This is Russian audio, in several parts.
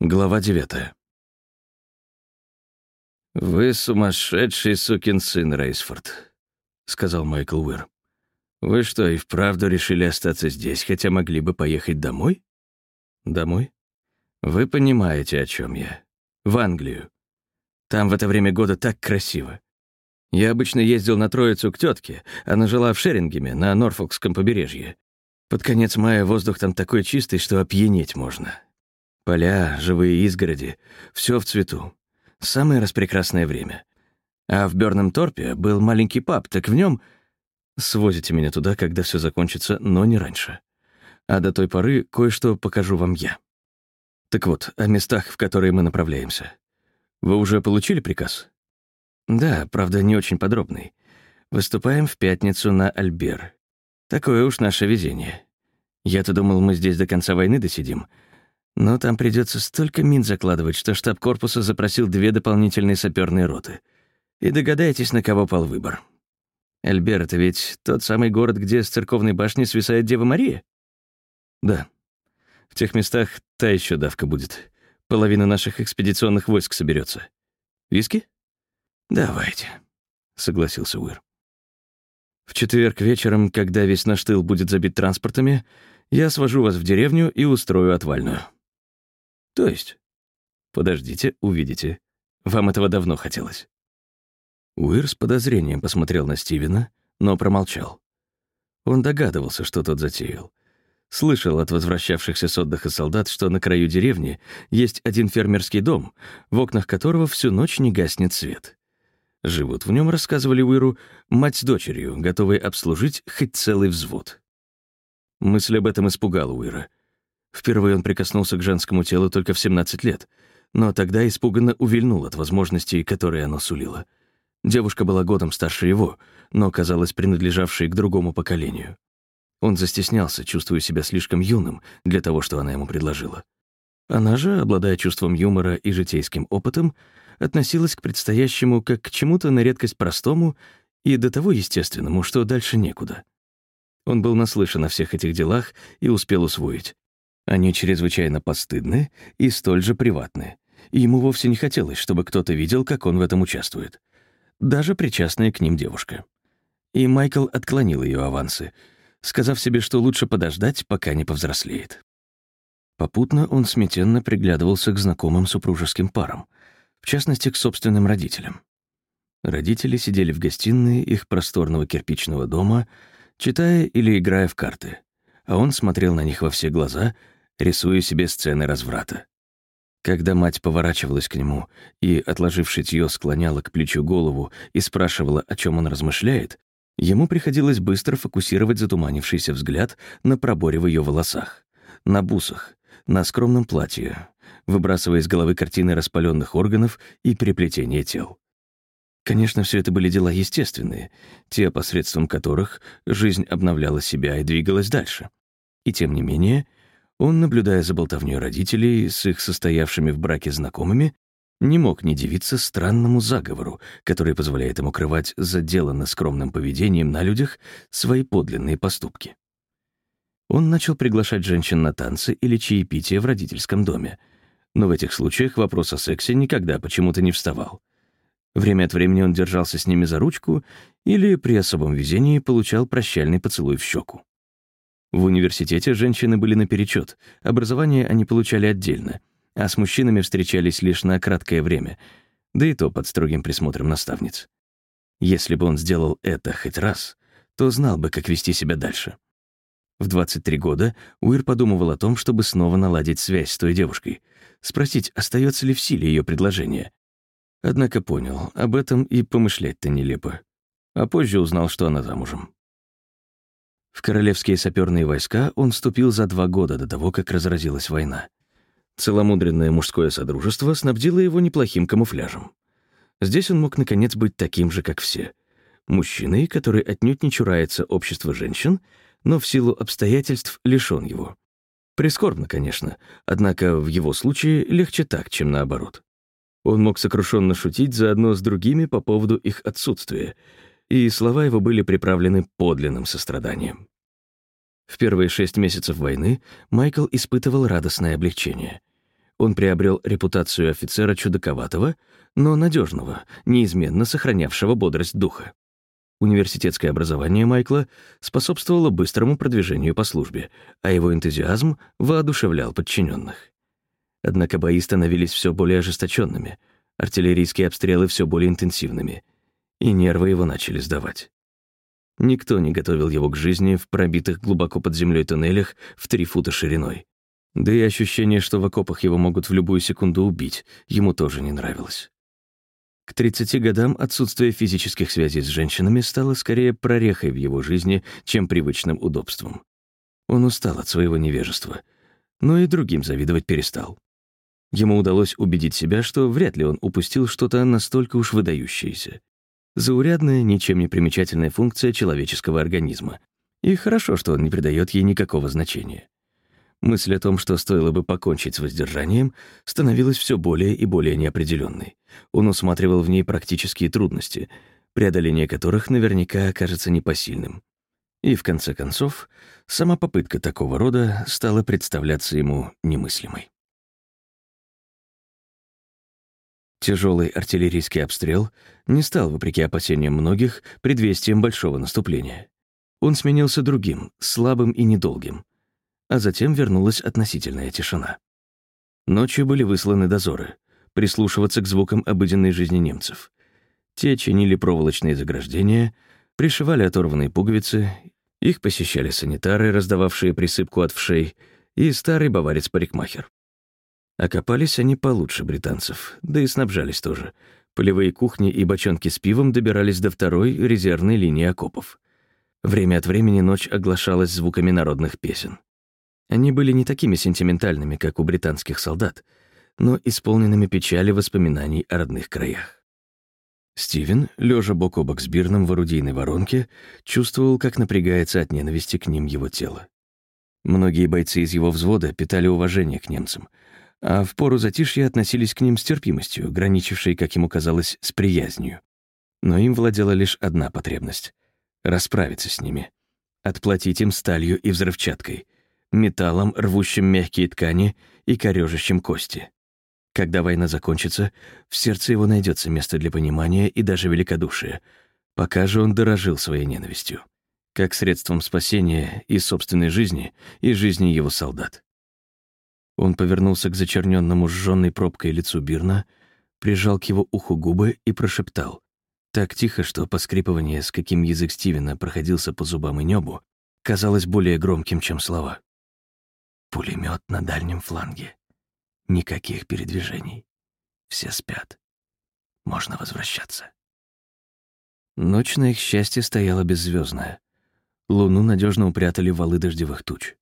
Глава девятая. «Вы сумасшедший сукин сын, Рейсфорд», — сказал Майкл Уир. «Вы что, и вправду решили остаться здесь, хотя могли бы поехать домой?» «Домой? Вы понимаете, о чем я. В Англию. Там в это время года так красиво. Я обычно ездил на Троицу к тетке, она жила в Шерингеме, на Норфолкском побережье. Под конец мая воздух там такой чистый, что опьянеть можно. Поля, живые изгороди, все в цвету. Самое распрекрасное время. А в Бёрном Торпе был маленький паб, так в нем Свозите меня туда, когда все закончится, но не раньше. А до той поры кое-что покажу вам я. Так вот, о местах, в которые мы направляемся. Вы уже получили приказ? Да, правда, не очень подробный. Выступаем в пятницу на Альбер. Такое уж наше везение. Я-то думал, мы здесь до конца войны досидим — но там придется столько мин закладывать, что штаб корпуса запросил две дополнительные саперные роты. И догадайтесь, на кого пал выбор. Эльбер — это ведь тот самый город, где с церковной башни свисает Дева Мария? Да. В тех местах та еще давка будет. Половина наших экспедиционных войск соберется. Виски? Давайте, — согласился Уир. В четверг вечером, когда весь наш тыл будет забит транспортами, я свожу вас в деревню и устрою отвальную. То есть? Подождите, увидите. Вам этого давно хотелось. Уир с подозрением посмотрел на Стивена, но промолчал. Он догадывался, что тот затеял. Слышал от возвращавшихся с отдыха солдат, что на краю деревни есть один фермерский дом, в окнах которого всю ночь не гаснет свет. Живут в нем, рассказывали Уиру, мать с дочерью, готовые обслужить хоть целый взвод. Мысль об этом испугала Уира, Впервые он прикоснулся к женскому телу только в 17 лет, но тогда испуганно увильнул от возможностей, которые оно сулило. Девушка была годом старше его, но казалась принадлежавшей к другому поколению. Он застеснялся, чувствуя себя слишком юным для того, что она ему предложила. Она же, обладая чувством юмора и житейским опытом, относилась к предстоящему как к чему-то на редкость простому и до того естественному, что дальше некуда. Он был наслышан о всех этих делах и успел усвоить. Они чрезвычайно постыдны и столь же приватны. Ему вовсе не хотелось, чтобы кто-то видел, как он в этом участвует. Даже причастная к ним девушка. И Майкл отклонил ее авансы, сказав себе, что лучше подождать, пока не повзрослеет. Попутно он смятенно приглядывался к знакомым супружеским парам, в частности, к собственным родителям. Родители сидели в гостиной их просторного кирпичного дома, читая или играя в карты, а он смотрел на них во все глаза — рисуя себе сцены разврата. Когда мать поворачивалась к нему и, отложив шитьё, склоняла к плечу голову и спрашивала, о чем он размышляет, ему приходилось быстро фокусировать затуманившийся взгляд на проборе в ее волосах, на бусах, на скромном платье, выбрасывая из головы картины распаленных органов и переплетения тел. Конечно, все это были дела естественные, те, посредством которых жизнь обновляла себя и двигалась дальше. И тем не менее, он, наблюдая за болтовнёй родителей с их состоявшими в браке знакомыми, не мог не дивиться странному заговору, который позволяет ему крывать за деланно скромным поведением на людях свои подлинные поступки. Он начал приглашать женщин на танцы или чаепитие в родительском доме, но в этих случаях вопрос о сексе никогда почему-то не вставал. Время от времени он держался с ними за ручку или при особом везении получал прощальный поцелуй в щеку. В университете женщины были наперечет, образование они получали отдельно, а с мужчинами встречались лишь на краткое время, да и то под строгим присмотром наставниц. Если бы он сделал это хоть раз, то знал бы, как вести себя дальше. В 23 года Уир подумывал о том, чтобы снова наладить связь с той девушкой, спросить, остается ли в силе ее предложение. Однако понял, об этом и помышлять-то нелепо. А позже узнал, что она замужем. В королевские саперные войска он вступил за два года до того, как разразилась война. Целомудренное мужское содружество снабдило его неплохим камуфляжем. Здесь он мог, наконец, быть таким же, как все. Мужчиной, который отнюдь не чурается общества женщин, но в силу обстоятельств лишён его. Прискорбно, конечно, однако в его случае легче так, чем наоборот. Он мог сокрушенно шутить заодно с другими по поводу их отсутствия, и слова его были приправлены подлинным состраданием. В первые шесть месяцев войны Майкл испытывал радостное облегчение. Он приобрел репутацию офицера чудаковатого, но надежного, неизменно сохранявшего бодрость духа. Университетское образование Майкла способствовало быстрому продвижению по службе, а его энтузиазм воодушевлял подчиненных. Однако бои становились все более ожесточенными, артиллерийские обстрелы все более интенсивными, и нервы его начали сдавать. Никто не готовил его к жизни в пробитых глубоко под землей туннелях в три фута шириной. Да и ощущение, что в окопах его могут в любую секунду убить, ему тоже не нравилось. К 30 годам отсутствие физических связей с женщинами стало скорее прорехой в его жизни, чем привычным удобством. Он устал от своего невежества, но и другим завидовать перестал. Ему удалось убедить себя, что вряд ли он упустил что-то настолько уж выдающееся. Заурядная, ничем не примечательная функция человеческого организма. И хорошо, что он не придает ей никакого значения. Мысль о том, что стоило бы покончить с воздержанием, становилась все более и более неопределенной. Он усматривал в ней практические трудности, преодоление которых наверняка окажется непосильным. И, в конце концов, сама попытка такого рода стала представляться ему немыслимой. Тяжелый артиллерийский обстрел не стал, вопреки опасениям многих, предвестием большого наступления. Он сменился другим, слабым и недолгим — а затем вернулась относительная тишина. Ночью были высланы дозоры, прислушиваться к звукам обыденной жизни немцев. Те чинили проволочные заграждения, пришивали оторванные пуговицы, их посещали санитары, раздававшие присыпку от вшей, и старый баварец-парикмахер. Окопались они получше британцев, да и снабжались тоже. Полевые кухни и бочонки с пивом добирались до второй резервной линии окопов. Время от времени ночь оглашалась звуками народных песен. Они были не такими сентиментальными, как у британских солдат, но исполненными печали воспоминаний о родных краях. Стивен, лежа бок о бок с Бирном в орудийной воронке, чувствовал, как напрягается от ненависти к ним его тело. Многие бойцы из его взвода питали уважение к немцам, а в пору затишья относились к ним с терпимостью, граничившей, как ему казалось, с приязнью. Но им владела лишь одна потребность — расправиться с ними, отплатить им сталью и взрывчаткой — металлом, рвущим мягкие ткани и корежащим кости. Когда война закончится, в сердце его найдется место для понимания и даже великодушия. Пока же он дорожил своей ненавистью, как средством спасения и собственной жизни, и жизни его солдат. Он повернулся к зачерненному сжённой пробкой лицу Бирна, прижал к его уху губы и прошептал. Так тихо, что поскрипывание, с каким язык Стивена проходился по зубам и небу, казалось более громким, чем слова. Пулемет на дальнем фланге. Никаких передвижений. Все спят. Можно возвращаться. Ночь, на их счастье, стояла беззвездная. Луну надежно упрятали валы дождевых туч.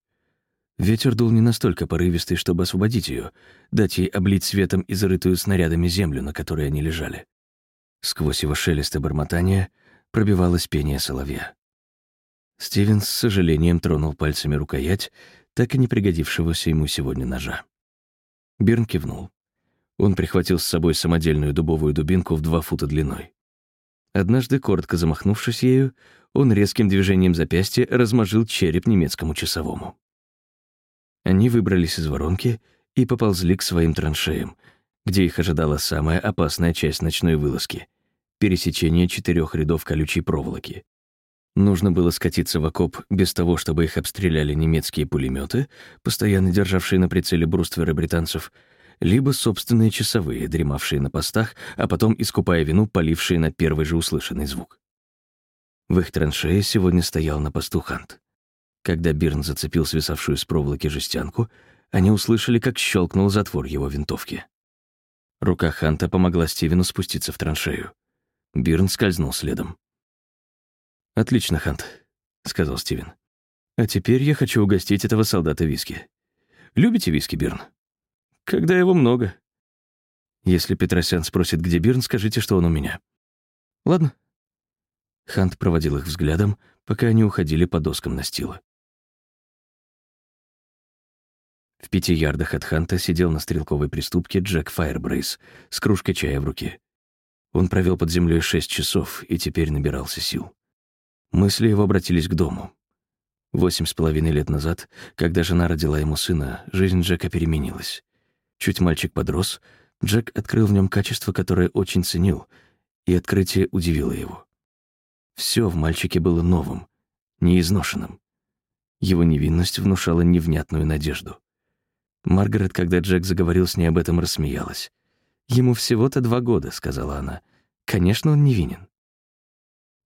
Ветер дул не настолько порывистый, чтобы освободить ее, дать ей облить светом и зарытую снарядами землю, на которой они лежали. Сквозь его шелест и бормотание пробивалось пение соловья. Стивен с сожалением тронул пальцами рукоять так и не пригодившегося ему сегодня ножа. Бирн кивнул. Он прихватил с собой самодельную дубовую дубинку в два фута длиной. Однажды, коротко замахнувшись ею, он резким движением запястья размажил череп немецкому часовому. Они выбрались из воронки и поползли к своим траншеям, где их ожидала самая опасная часть ночной вылазки — пересечение четырех рядов колючей проволоки. Нужно было скатиться в окоп без того, чтобы их обстреляли немецкие пулеметы, постоянно державшие на прицеле брустверы британцев, либо собственные часовые, дремавшие на постах, а потом, искупая вину, полившие на первый же услышанный звук. В их траншее сегодня стоял на посту Хант. Когда Бирн зацепил свисавшую с проволоки жестянку, они услышали, как щелкнул затвор его винтовки. Рука Ханта помогла Стивену спуститься в траншею. Бирн скользнул следом. «Отлично, Хант», — сказал Стивен. «А теперь я хочу угостить этого солдата виски. Любите виски, Бирн?» «Когда его много». «Если Петросян спросит, где Бирн, скажите, что он у меня». «Ладно». Хант проводил их взглядом, пока они уходили по доскам настила. В пяти ярдах от Ханта сидел на стрелковой приступке Джек Файербрейс с кружкой чая в руке. Он провел под землей шесть часов и теперь набирался сил. Мысли его обратились к дому. Восемь с половиной лет назад, когда жена родила ему сына, жизнь Джека переменилась. Чуть мальчик подрос, Джек открыл в нем качество, которое очень ценил, и открытие удивило его. Все в мальчике было новым, неизношенным. Его невинность внушала невнятную надежду. Маргарет, когда Джек заговорил с ней об этом, рассмеялась. «Ему всего-то два года», — сказала она. «Конечно, он невинен».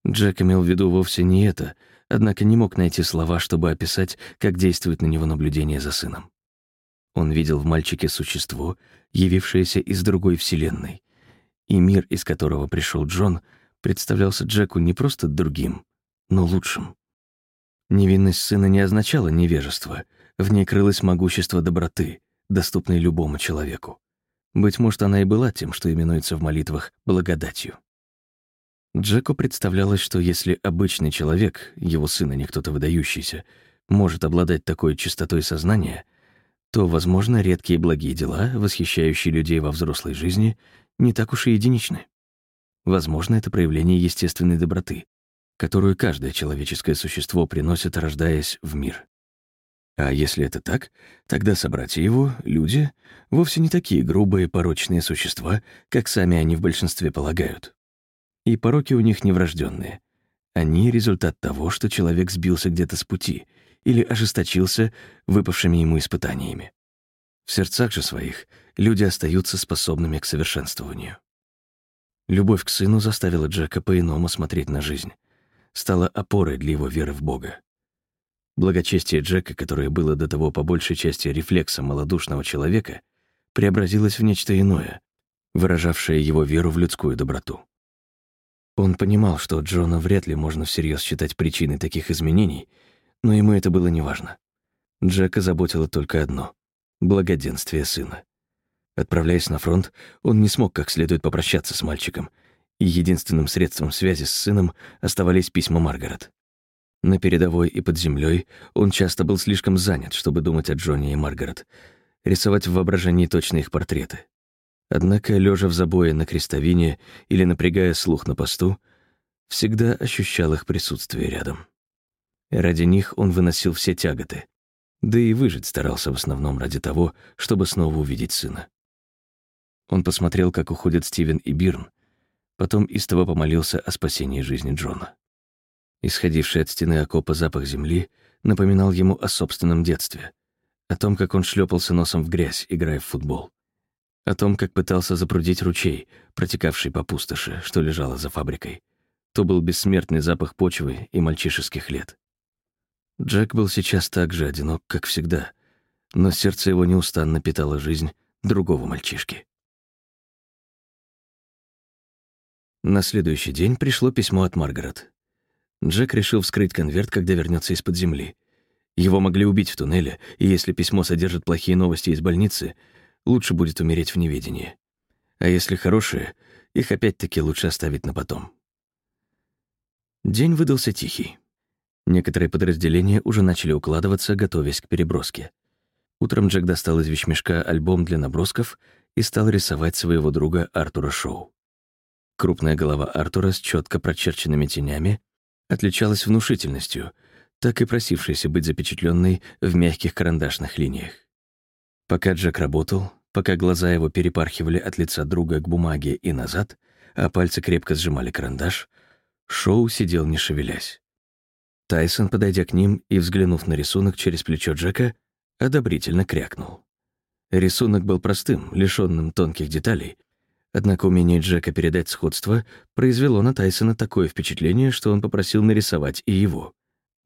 Джек имел в виду вовсе не это, однако не мог найти слова, чтобы описать, как действует на него наблюдение за сыном. Он видел в мальчике существо, явившееся из другой вселенной, и мир, из которого пришел Джон, представлялся Джеку не просто другим, но лучшим. Невинность сына не означала невежество, в ней крылось могущество доброты, доступной любому человеку. Быть может, она и была тем, что именуется в молитвах благодатью. Джеку представлялось, что если обычный человек, его сын, а не кто-то выдающийся, может обладать такой чистотой сознания, то, возможно, редкие благие дела, восхищающие людей во взрослой жизни, не так уж и единичны. Возможно, это проявление естественной доброты, которую каждое человеческое существо приносит, рождаясь в мир. А если это так, тогда собратья его, люди, вовсе не такие грубые, порочные существа, как сами они в большинстве полагают. И пороки у них не врожденные. Они — результат того, что человек сбился где-то с пути или ожесточился выпавшими ему испытаниями. В сердцах же своих люди остаются способными к совершенствованию. Любовь к сыну заставила Джека по-иному смотреть на жизнь, стала опорой для его веры в Бога. Благочестие Джека, которое было до того по большей части рефлексом малодушного человека, преобразилось в нечто иное, выражавшее его веру в людскую доброту. Он понимал, что Джона вряд ли можно всерьез считать причиной таких изменений, но ему это было неважно. Джека заботило только одно — благоденствие сына. Отправляясь на фронт, он не смог как следует попрощаться с мальчиком, и единственным средством связи с сыном оставались письма Маргарет. На передовой и под землей он часто был слишком занят, чтобы думать о Джонни и Маргарет, рисовать в воображении точно их портреты. Однако, лежа в забое на крестовине или напрягая слух на посту, всегда ощущал их присутствие рядом. Ради них он выносил все тяготы, да и выжить старался в основном ради того, чтобы снова увидеть сына. Он посмотрел, как уходят Стивен и Бирн, потом истово помолился о спасении жизни Джона. Исходивший от стены окопа запах земли напоминал ему о собственном детстве, о том, как он шлепался носом в грязь, играя в футбол, о том, как пытался запрудить ручей, протекавший по пустоши, что лежало за фабрикой. То был бессмертный запах почвы и мальчишеских лет. Джек был сейчас так же одинок, как всегда, но сердце его неустанно питало жизнь другого мальчишки. На следующий день пришло письмо от Маргарет. Джек решил вскрыть конверт, когда вернется из-под земли. Его могли убить в туннеле, и если письмо содержит плохие новости из больницы, лучше будет умереть в неведении. А если хорошие, их опять-таки лучше оставить на потом. День выдался тихий. Некоторые подразделения уже начали укладываться, готовясь к переброске. Утром Джек достал из вещмешка альбом для набросков и стал рисовать своего друга Артура Шоу. Крупная голова Артура с четко прочерченными тенями отличалась внушительностью, так и просившейся быть запечатленной в мягких карандашных линиях. Пока Джек работал, пока глаза его перепархивали от лица друга к бумаге и назад, а пальцы крепко сжимали карандаш, Шоу сидел не шевелясь. Тайсон, подойдя к ним и взглянув на рисунок через плечо Джека, одобрительно крякнул. Рисунок был простым, лишённым тонких деталей, Однако умение Джека передать сходство произвело на Тайсона такое впечатление, что он попросил нарисовать и его.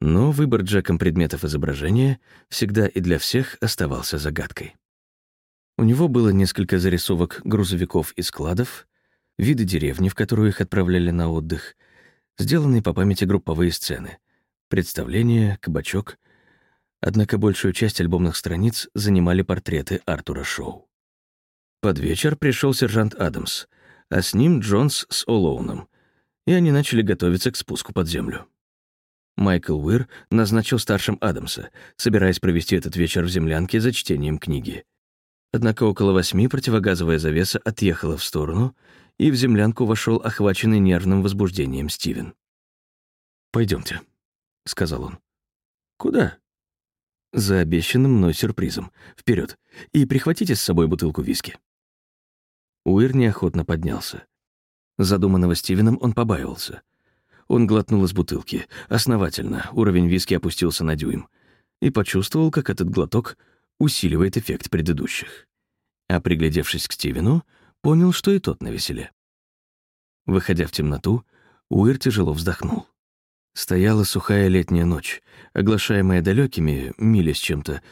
Но выбор Джеком предметов изображения всегда и для всех оставался загадкой. У него было несколько зарисовок грузовиков и складов, виды деревни, в которую их отправляли на отдых, сделанные по памяти групповые сцены, представления, кабачок. Однако большую часть альбомных страниц занимали портреты Артура Шоу. Под вечер пришел сержант Адамс, а с ним Джонс с Олоуном, и они начали готовиться к спуску под землю. Майкл Уир назначил старшим Адамса, собираясь провести этот вечер в землянке за чтением книги. Однако около восьми противогазовая завеса отъехала в сторону, и в землянку вошел охваченный нервным возбуждением Стивен. Пойдемте, сказал он. «Куда?» за обещанным мной сюрпризом. Вперед! И прихватите с собой бутылку виски». Уир неохотно поднялся. Задуманного Стивеном он побаивался. Он глотнул из бутылки. Основательно, уровень виски опустился на дюйм. И почувствовал, как этот глоток усиливает эффект предыдущих. А приглядевшись к Стивену, понял, что и тот навеселе. Выходя в темноту, Уир тяжело вздохнул. Стояла сухая летняя ночь, оглашаемая далекими, мили с чем-то,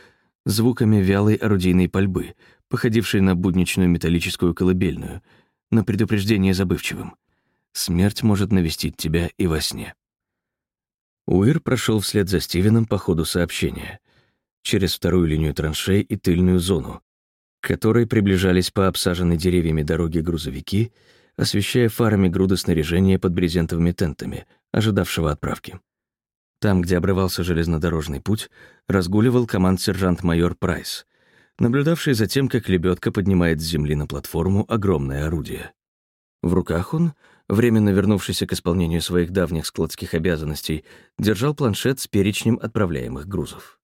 звуками вялой орудийной пальбы, походившей на будничную металлическую колыбельную, на предупреждение забывчивым. Смерть может навестить тебя и во сне. Уир прошел вслед за Стивеном по ходу сообщения, через вторую линию траншей и тыльную зону, к которой приближались по обсаженной деревьями дороге грузовики, освещая фарами груды снаряжения под брезентовыми тентами, ожидавшего отправки. Там, где обрывался железнодорожный путь, разгуливал команд-сержант-майор Прайс, наблюдавший за тем, как лебедка поднимает с земли на платформу огромное орудие. В руках он, временно вернувшийся к исполнению своих давних складских обязанностей, держал планшет с перечнем отправляемых грузов.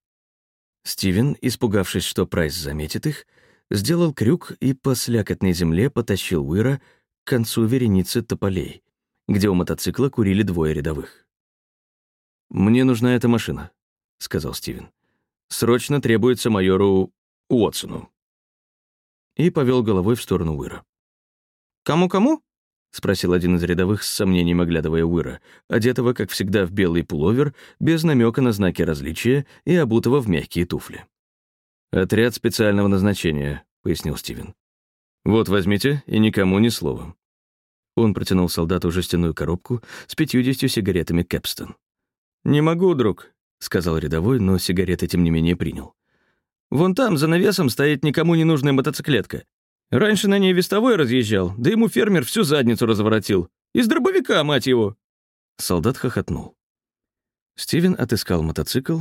Стивен, испугавшись, что Прайс заметит их, сделал крюк и по слякотной земле потащил Уира к концу вереницы тополей, где у мотоцикла курили двое рядовых. «Мне нужна эта машина», — сказал Стивен. «Срочно требуется майору Уотсону». И повел головой в сторону Уира. «Кому-кому?» — спросил один из рядовых с сомнением оглядывая Уира, одетого, как всегда, в белый пуловер, без намека на знаки различия и обутого в мягкие туфли. «Отряд специального назначения», — пояснил Стивен. «Вот, возьмите, и никому ни слова». Он протянул солдату жестяную коробку с пятьюдесятью сигаретами Кэпстон. «Не могу, друг», — сказал рядовой, но сигареты тем не менее принял. «Вон там, за навесом, стоит никому не нужная мотоциклетка. Раньше на ней вестовой разъезжал, да ему фермер всю задницу разворотил. Из дробовика, мать его!» Солдат хохотнул. Стивен отыскал мотоцикл,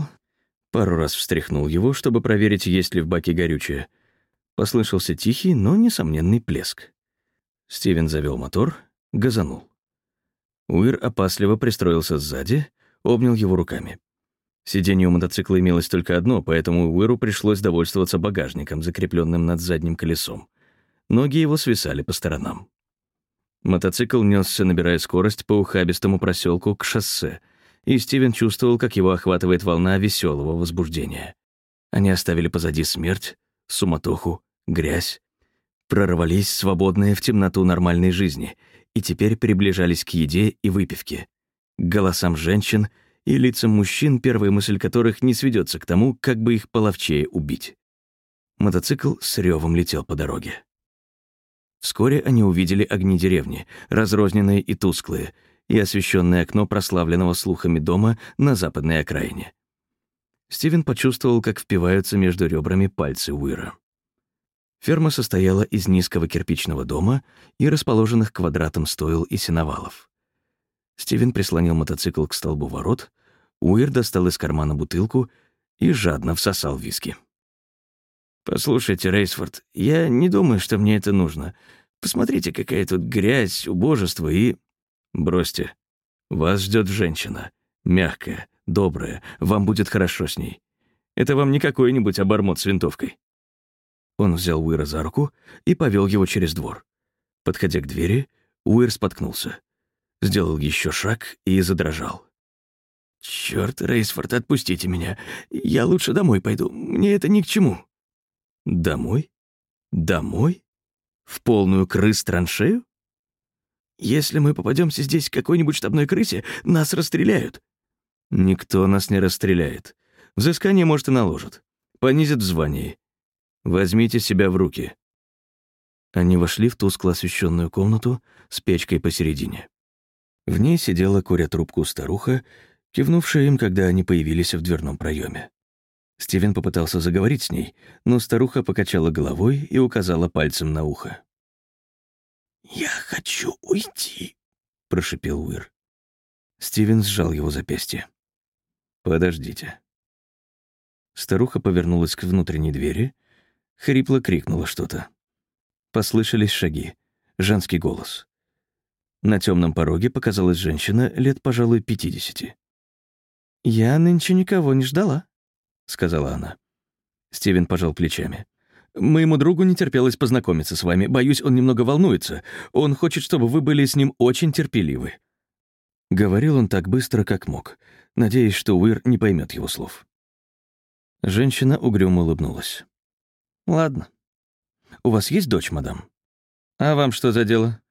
пару раз встряхнул его, чтобы проверить, есть ли в баке горючее. Послышался тихий, но несомненный плеск. Стивен завел мотор, газанул. Уир опасливо пристроился сзади, обнял его руками. Сиденье у мотоцикла имелось только одно, поэтому Уиру пришлось довольствоваться багажником, закрепленным над задним колесом. Ноги его свисали по сторонам. Мотоцикл несся, набирая скорость по ухабистому проселку к шоссе, и Стивен чувствовал, как его охватывает волна веселого возбуждения. Они оставили позади смерть, суматоху, грязь, прорвались свободные в темноту нормальной жизни и теперь приближались к еде и выпивке, к голосам женщин и лицам мужчин, первая мысль которых не сведется к тому, как бы их половчее убить. Мотоцикл с ревом летел по дороге. Вскоре они увидели огни деревни, разрозненные и тусклые, и освещенное окно прославленного слухами дома на западной окраине. Стивен почувствовал, как впиваются между ребрами пальцы Уира. Ферма состояла из низкого кирпичного дома и расположенных квадратом стоил и сеновалов. Стивен прислонил мотоцикл к столбу ворот, Уир достал из кармана бутылку и жадно всосал виски. «Послушайте, Рейсфорд, я не думаю, что мне это нужно. Посмотрите, какая тут грязь, убожество и...» «Бросьте. Вас ждет женщина. Мягкая, добрая. Вам будет хорошо с ней. Это вам не какой-нибудь обормот с винтовкой». Он взял Уира за руку и повел его через двор. Подходя к двери, Уир споткнулся. Сделал еще шаг и задрожал. «Чёрт, Рейсфорд, отпустите меня. Я лучше домой пойду. Мне это ни к чему». Домой? Домой? В полную крыс-траншею? Если мы попадемся здесь к какой-нибудь штабной крысе, нас расстреляют. Никто нас не расстреляет. Взыскание, может, и наложат. Понизят в звании. Возьмите себя в руки. Они вошли в тускло освещенную комнату с печкой посередине. В ней сидела, куря трубку старуха, кивнувшая им, когда они появились в дверном проеме. Стивен попытался заговорить с ней, но старуха покачала головой и указала пальцем на ухо. «Я хочу уйти», — прошипел Уир. Стивен сжал его запястье. «Подождите». Старуха повернулась к внутренней двери, хрипло крикнула что-то. Послышались шаги, женский голос. На темном пороге показалась женщина лет, пожалуй, пятидесяти. «Я нынче никого не ждала», — сказала она. Стивен пожал плечами. «Моему другу не терпелось познакомиться с вами. Боюсь, он немного волнуется. Он хочет, чтобы вы были с ним очень терпеливы». Говорил он так быстро, как мог, надеясь, что Уир не поймет его слов. Женщина угрюмо улыбнулась. «Ладно. У вас есть дочь, мадам? А вам что за дело?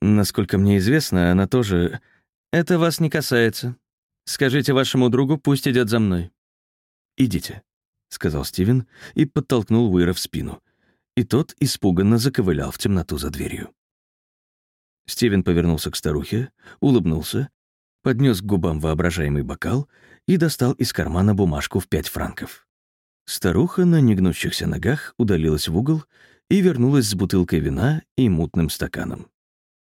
Насколько мне известно, она тоже... Это вас не касается. Скажите вашему другу, пусть идет за мной». «Идите», — сказал Стивен и подтолкнул Уира в спину. И тот испуганно заковылял в темноту за дверью. Стивен повернулся к старухе, улыбнулся, поднес к губам воображаемый бокал и достал из кармана бумажку в пять франков. Старуха на негнущихся ногах удалилась в угол и вернулась с бутылкой вина и мутным стаканом.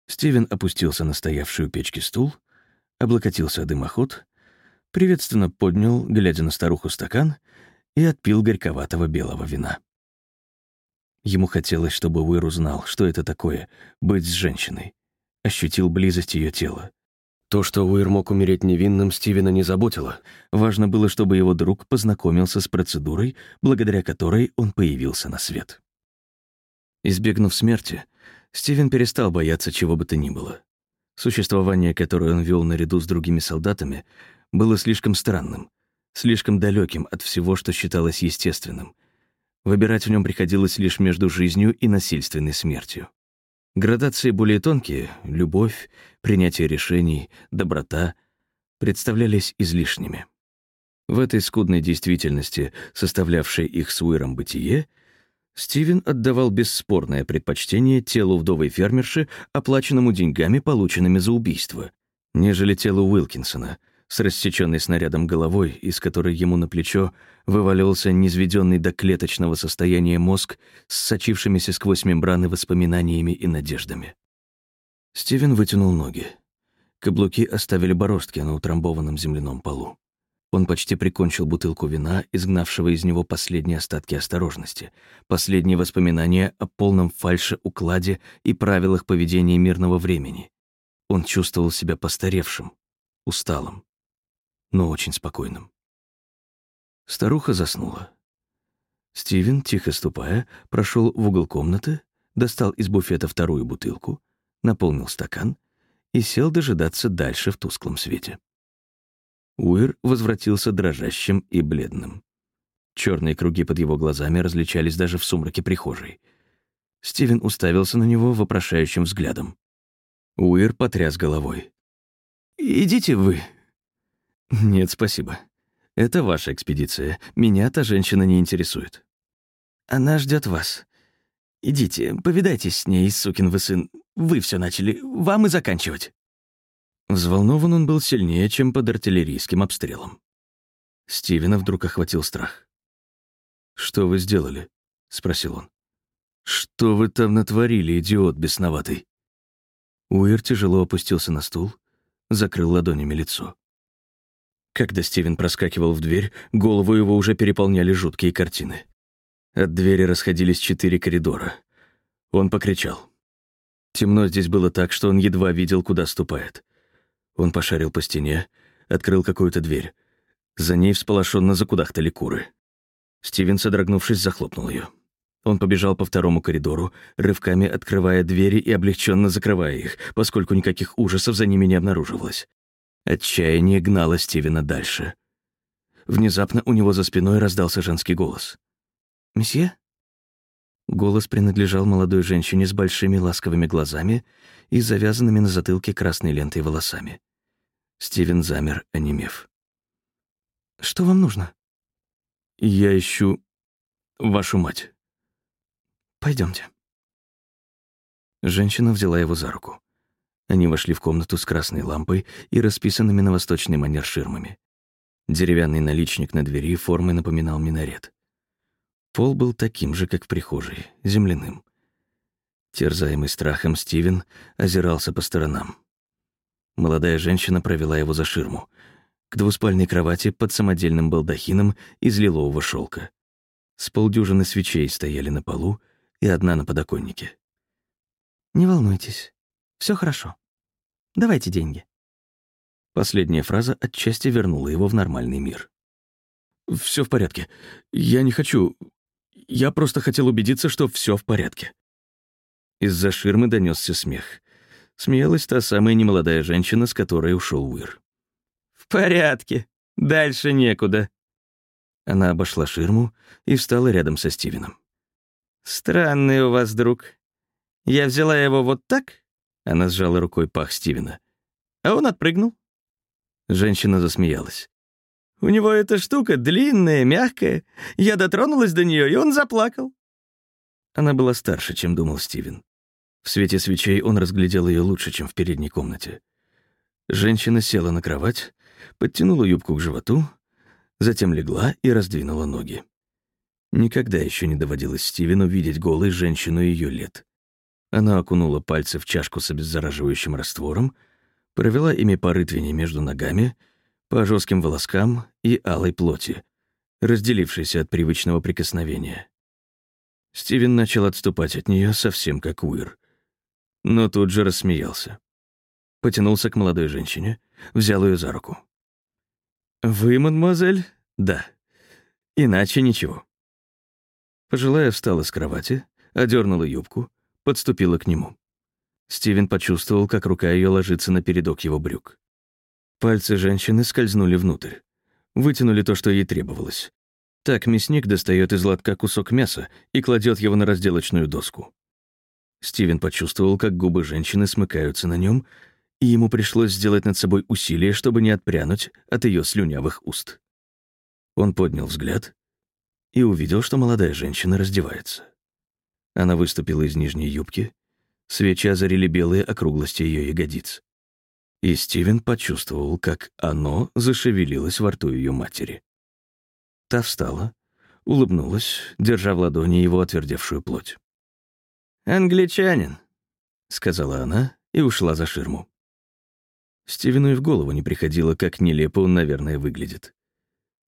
Стивен опустился на стоявший у печки стул, облокотился о дымоход, приветственно поднял, глядя на старуху, стакан и отпил горьковатого белого вина. Ему хотелось, чтобы Уир узнал, что это такое — быть с женщиной, ощутил близость ее тела. То, что Уир мог умереть невинным, Стивена не заботило. Важно было, чтобы его друг познакомился с процедурой, благодаря которой он появился на свет. Избегнув смерти, Стивен перестал бояться чего бы то ни было. Существование, которое он вел наряду с другими солдатами, было слишком странным, слишком далеким от всего, что считалось естественным. Выбирать в нем приходилось лишь между жизнью и насильственной смертью. Градации более тонкие — любовь, принятие решений, доброта — представлялись излишними. В этой скудной действительности, составлявшей их с Уиром бытие, Стивен отдавал бесспорное предпочтение телу вдовой фермерши, оплаченному деньгами, полученными за убийство, нежели телу Уилкинсона — с рассеченной снарядом головой, из которой ему на плечо вываливался низведенный до клеточного состояния мозг с сочившимися сквозь мембраны воспоминаниями и надеждами. Стивен вытянул ноги. Каблуки оставили бороздки на утрамбованном земляном полу. Он почти прикончил бутылку вина, изгнавшего из него последние остатки осторожности, последние воспоминания о полном фальше-укладе и правилах поведения мирного времени. Он чувствовал себя постаревшим, усталым но очень спокойным. Старуха заснула. Стивен, тихо ступая, прошел в угол комнаты, достал из буфета вторую бутылку, наполнил стакан и сел дожидаться дальше в тусклом свете. Уир возвратился дрожащим и бледным. Черные круги под его глазами различались даже в сумраке прихожей. Стивен уставился на него вопрошающим взглядом. Уир потряс головой. «Идите вы», «Нет, спасибо. Это ваша экспедиция. Меня та женщина не интересует». «Она ждет вас. Идите, повидайтесь с ней, сукин вы сын. Вы все начали. Вам и заканчивать». Взволнован он был сильнее, чем под артиллерийским обстрелом. Стивена вдруг охватил страх. «Что вы сделали?» — спросил он. «Что вы там натворили, идиот бесноватый?» Уир тяжело опустился на стул, закрыл ладонями лицо. Когда Стивен проскакивал в дверь, голову его уже переполняли жуткие картины. От двери расходились четыре коридора. Он покричал. Темно здесь было так, что он едва видел, куда ступает. Он пошарил по стене, открыл какую-то дверь. За ней всполошенно закудахтали куры. Стивен, содрогнувшись, захлопнул ее. Он побежал по второму коридору, рывками открывая двери и облегченно закрывая их, поскольку никаких ужасов за ними не обнаруживалось. Отчаяние гнало Стивена дальше. Внезапно у него за спиной раздался женский голос. «Месье?» Голос принадлежал молодой женщине с большими ласковыми глазами и завязанными на затылке красной лентой волосами. Стивен замер, онемев. «Что вам нужно?» «Я ищу вашу мать». Пойдемте. Женщина взяла его за руку. Они вошли в комнату с красной лампой и расписанными на восточный манер ширмами. Деревянный наличник на двери формы напоминал минарет. Пол был таким же, как в прихожей, земляным. Терзаемый страхом Стивен озирался по сторонам. Молодая женщина провела его за ширму, к двуспальной кровати под самодельным балдахином из лилового шелка. С полдюжины свечей стояли на полу и одна на подоконнике. «Не волнуйтесь, все хорошо. Давайте деньги». Последняя фраза отчасти вернула его в нормальный мир. Все в порядке. Я не хочу... Я просто хотел убедиться, что все в порядке». Из-за ширмы донесся смех. Смеялась та самая немолодая женщина, с которой ушел Уир. «В порядке. Дальше некуда». Она обошла ширму и встала рядом со Стивеном. «Странный у вас друг. Я взяла его вот так?» Она сжала рукой пах Стивена. «А он отпрыгнул». Женщина засмеялась. «У него эта штука длинная, мягкая. Я дотронулась до нее, и он заплакал». Она была старше, чем думал Стивен. В свете свечей он разглядел ее лучше, чем в передней комнате. Женщина села на кровать, подтянула юбку к животу, затем легла и раздвинула ноги. Никогда еще не доводилось Стивену видеть голой женщину ее лет. Она окунула пальцы в чашку с обеззараживающим раствором, провела ими по рытвине между ногами, по жестким волоскам и алой плоти, разделившейся от привычного прикосновения. Стивен начал отступать от нее совсем как Уир но тут же рассмеялся. Потянулся к молодой женщине, взял ее за руку. «Вы, мадемуазель?» «Да. Иначе ничего». Пожилая встала с кровати, одернула юбку, подступила к нему. Стивен почувствовал, как рука ее ложится на передок его брюк. Пальцы женщины скользнули внутрь. Вытянули то, что ей требовалось. Так мясник достает из лотка кусок мяса и кладет его на разделочную доску. Стивен почувствовал, как губы женщины смыкаются на нем, и ему пришлось сделать над собой усилие, чтобы не отпрянуть от ее слюнявых уст. Он поднял взгляд и увидел, что молодая женщина раздевается. Она выступила из нижней юбки, свечи озарили белые округлости ее ягодиц. И Стивен почувствовал, как оно зашевелилось во рту ее матери. Та встала, улыбнулась, держа в ладони его отвердевшую плоть. «Англичанин», — сказала она и ушла за ширму. Стивену и в голову не приходило, как нелепо он, наверное, выглядит.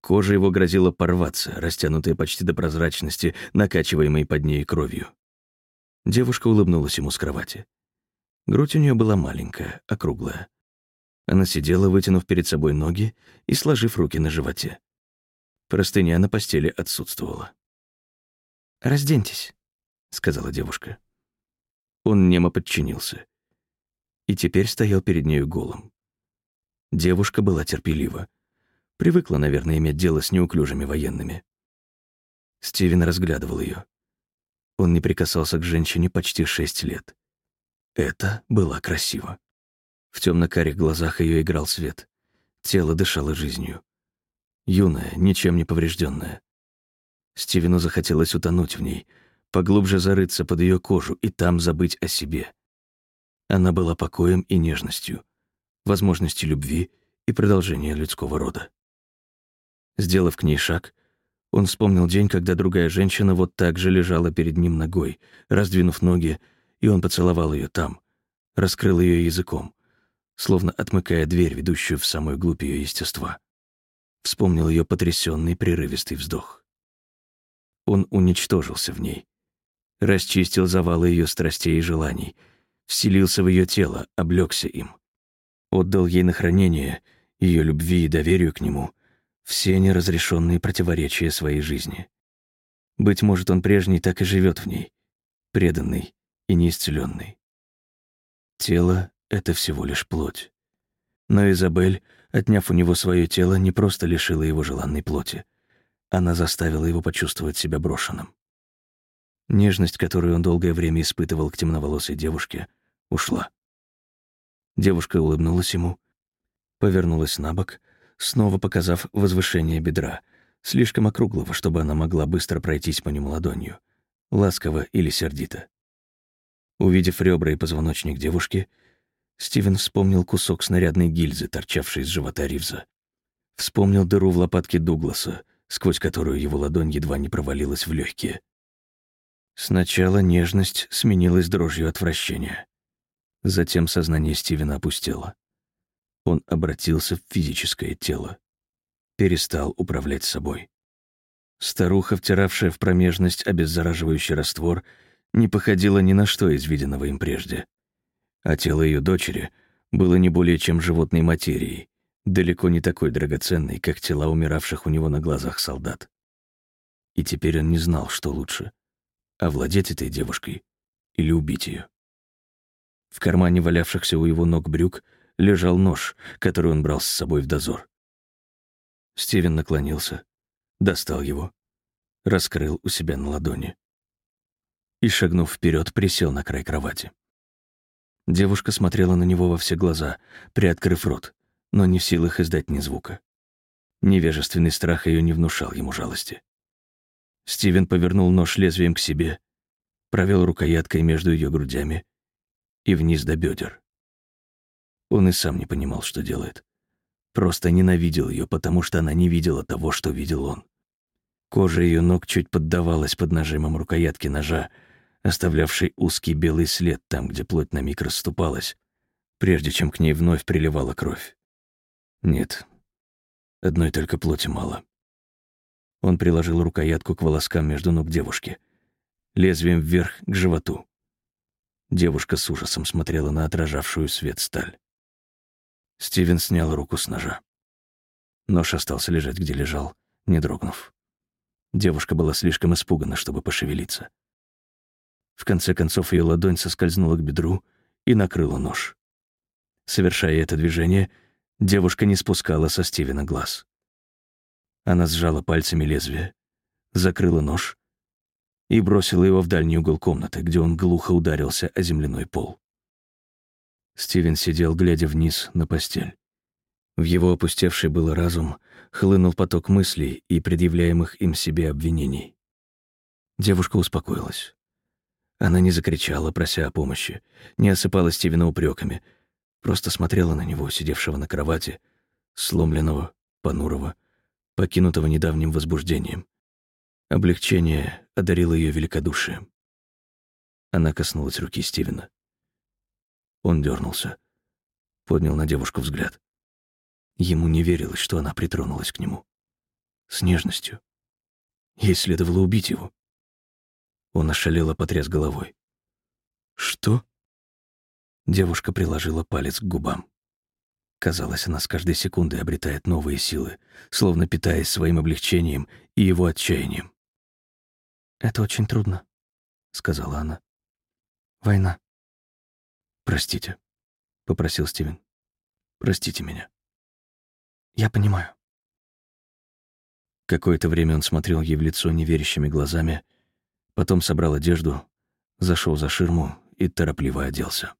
Кожа его грозила порваться, растянутая почти до прозрачности, накачиваемой под ней кровью. Девушка улыбнулась ему с кровати. Грудь у нее была маленькая, округлая. Она сидела, вытянув перед собой ноги и сложив руки на животе. Простыня на постели отсутствовала. «Разденьтесь», — сказала девушка. Он немо подчинился. И теперь стоял перед нею голым. Девушка была терпелива. Привыкла, наверное, иметь дело с неуклюжими военными. Стивен разглядывал ее. Он не прикасался к женщине почти шесть лет. Это было красиво. В темно-карих глазах ее играл свет. Тело дышало жизнью. Юная, ничем не поврежденная. Стивену захотелось утонуть в ней — поглубже зарыться под ее кожу и там забыть о себе. Она была покоем и нежностью, возможностью любви и продолжения людского рода. Сделав к ней шаг, он вспомнил день, когда другая женщина вот так же лежала перед ним ногой, раздвинув ноги, и он поцеловал ее там, раскрыл ее языком, словно отмыкая дверь, ведущую в самую глубь ее естества. Вспомнил ее потрясенный прерывистый вздох. Он уничтожился в ней, расчистил завалы ее страстей и желаний, вселился в ее тело, облегся им. Отдал ей на хранение, ее любви и доверию к нему, все неразрешенные противоречия своей жизни. Быть может, он прежний так и живет в ней, преданный и неисцеленный. Тело — это всего лишь плоть. Но Изабель, отняв у него свое тело, не просто лишила его желанной плоти. Она заставила его почувствовать себя брошенным. Нежность, которую он долгое время испытывал к темноволосой девушке, ушла. Девушка улыбнулась ему, повернулась на бок, снова показав возвышение бедра, слишком округлого, чтобы она могла быстро пройтись по нему ладонью, ласково или сердито. Увидев ребра и позвоночник девушки, Стивен вспомнил кусок снарядной гильзы, торчавшей из живота Ривза. Вспомнил дыру в лопатке Дугласа, сквозь которую его ладонь едва не провалилась в легкие. Сначала нежность сменилась дрожью отвращения. Затем сознание Стивена опустело. Он обратился в физическое тело. Перестал управлять собой. Старуха, втиравшая в промежность обеззараживающий раствор, не походила ни на что из виденного им прежде. А тело ее дочери было не более чем животной материей, далеко не такой драгоценный, как тела умиравших у него на глазах солдат. И теперь он не знал, что лучше — овладеть этой девушкой или убить ее. В кармане валявшихся у его ног брюк лежал нож, который он брал с собой в дозор. Стивен наклонился, достал его, раскрыл у себя на ладони и, шагнув вперед, присел на край кровати. Девушка смотрела на него во все глаза, приоткрыв рот, но не в силах издать ни звука. Невежественный страх ее не внушал ему жалости. Стивен повернул нож лезвием к себе, провел рукояткой между ее грудями и вниз до бедер. Он и сам не понимал, что делает. Просто ненавидел ее, потому что она не видела того, что видел он. Кожа ее ног чуть поддавалась под нажимом рукоятки ножа, оставлявшей узкий белый след там, где плоть на миг расступалась, прежде чем к ней вновь приливала кровь. Нет, одной только плоти мало. Он приложил рукоятку к волоскам между ног девушки, лезвием вверх к животу. Девушка с ужасом смотрела на отражавшую свет сталь. Стивен снял руку с ножа. Нож остался лежать, где лежал, не дрогнув. Девушка была слишком испугана, чтобы пошевелиться. В конце концов ее ладонь соскользнула к бедру и накрыла нож. Совершая это движение, девушка не спускала со Стивена глаз. Она сжала пальцами лезвие, закрыла нож и бросила его в дальний угол комнаты, где он глухо ударился о земляной пол. Стивен сидел, глядя вниз на постель. В его опустевший был разум хлынул поток мыслей и предъявляемых им себе обвинений. Девушка успокоилась. Она не закричала, прося о помощи, не осыпала Стивена упреками, просто смотрела на него, сидевшего на кровати, сломленного, понурого, покинутого недавним возбуждением. Облегчение одарило ее великодушием. Она коснулась руки Стивена. Он дернулся, поднял на девушку взгляд. Ему не верилось, что она притронулась к нему. С нежностью. Ей следовало убить его. Он ошалело потряс головой. «Что?» Девушка приложила палец к губам. Казалось, она с каждой секундой обретает новые силы, словно питаясь своим облегчением и его отчаянием. «Это очень трудно», — сказала она. «Война». «Простите», — попросил Стивен. «Простите меня». «Я понимаю». Какое-то время он смотрел ей в лицо неверящими глазами, Потом собрал одежду, зашел за ширму и торопливо оделся.